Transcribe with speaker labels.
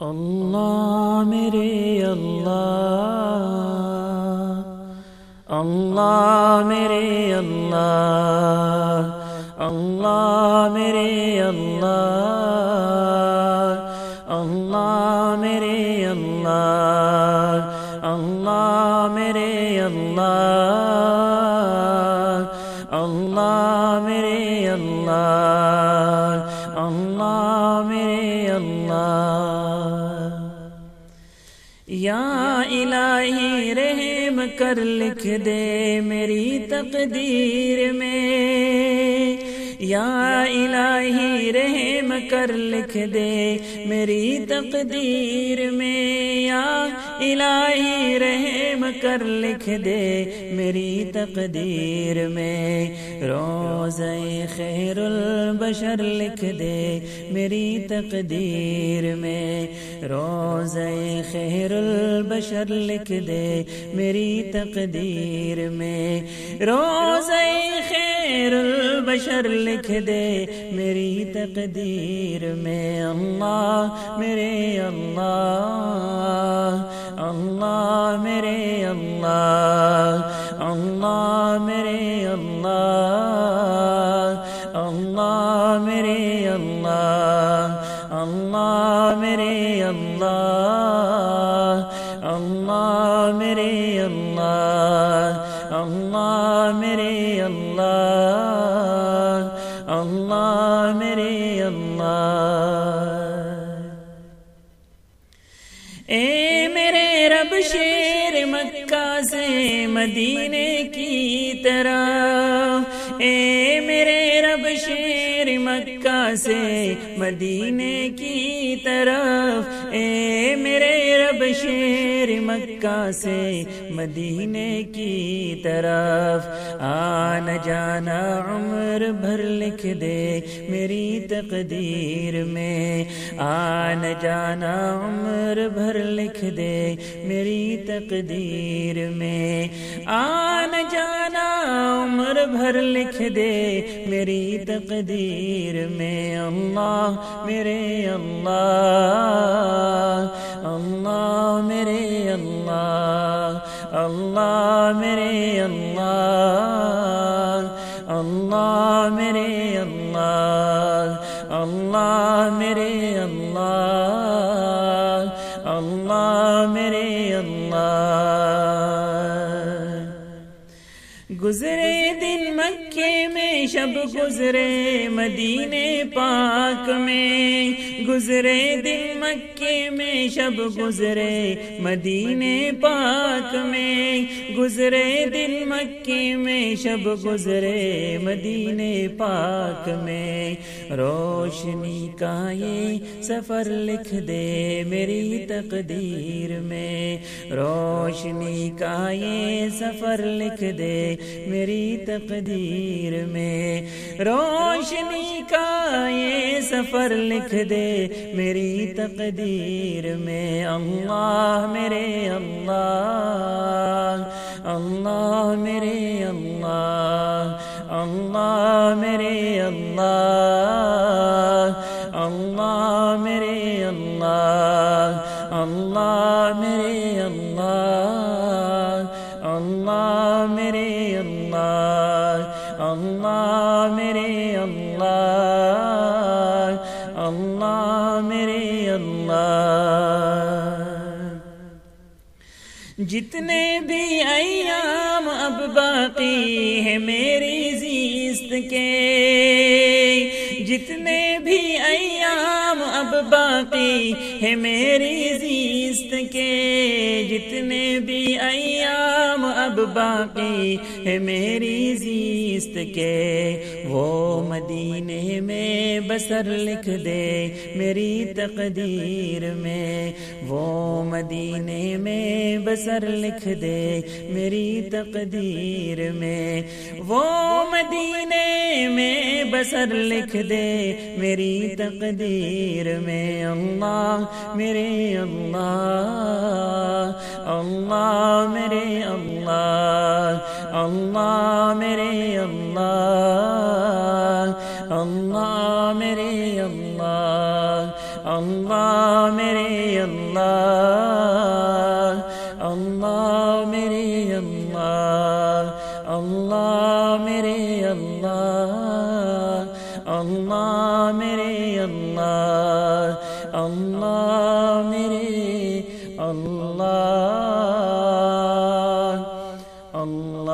Speaker 1: اللہ میرے اللہ اللہ میرے اللہ اللہ میرے اللہ اللہ میرے اللہ اللہ میرے اللہ۔ اللہ۔ یا الہی رحم کر لکھ دے میری تقدیر میں۔ یا الہی رحم کر لکھ دے میری تقدیر میں، یا الہی رحم کر لکھ دے میری تقدیر میں۔ روز خیر البشر لکھ دے میری تقدیر میں۔ روز خیر البشر لکھ دے میری تقدیر میں۔ روز خیر البشر لکھ دے میری تقدیر میں۔ اللہ میرے اللہ اللہ میرے اللہ اللہ میرے اللہ۔ میرے اللہ اللہ میرے اللہ اللہ میرے اللہ اللہ میرے اللہ۔ اے میرے رب شیر مکہ سے مدینے کی طرح، اے میرے مکہ سے مدینے کی طرف۔ اے میرے رب شیر مکہ سے مدینے کی طرف۔ آن جانا عمر بھر لکھ دے میری تقدیر میں۔ آن جانا عمر بھر لکھ دے میری تقدیر میں۔ آن جانا عمر بھر لکھ دے میری تقدیر میں اللہ، میرے اللہ اللہ، میرے اللہ اللہ، میرے اللہ اللہ، میرے اللہ اللہ، میرے اللہ اللہ، میرے اللہ۔ گزرے دن مکے میں، شب گزرے مدینے پاک میں۔ گزرے دن مکے میں، شب گزرے مدینے پاک میں۔ گزرے دن مکے میں، شب گزرے مدینے پاک میں۔ روشنی کا یہ سفر لکھ دے میری تقدیر میں۔ روشنی کا یہ سفر لکھ دے میری تقدیر میں روشنی کا یہ سفر لکھ دے میری تقدیر میں اللہ میرے اللہ اللہ میرے اللہ اللہ میرے اللہ اللہ میرے اللہ اللہ میرے اللہ میرے اللہ اللہ میرے اللہ۔ جتنے بھی ایام اب باقی ہے میری زیست کے، جتنے بھی ایام اب باقی ہے میری زیست کے جتنے بھی ایام اب باقی ہے میری زیست کے وہ مدینے میں بسر لکھ دے میری تقدیر میں وہ مدینے میں بسر لکھ دے میری تقدیر میں وہ مدینے میں بسر لکھ دے میری تقدیر تقدیر میں اللہ، میرے اللہ اللہ، میرے اللہ اللہ، میرے اللہ اللہ، میرے اللہ اللہ، میرے اللہ۔ اللہ اللہ میرے اللہ اللہ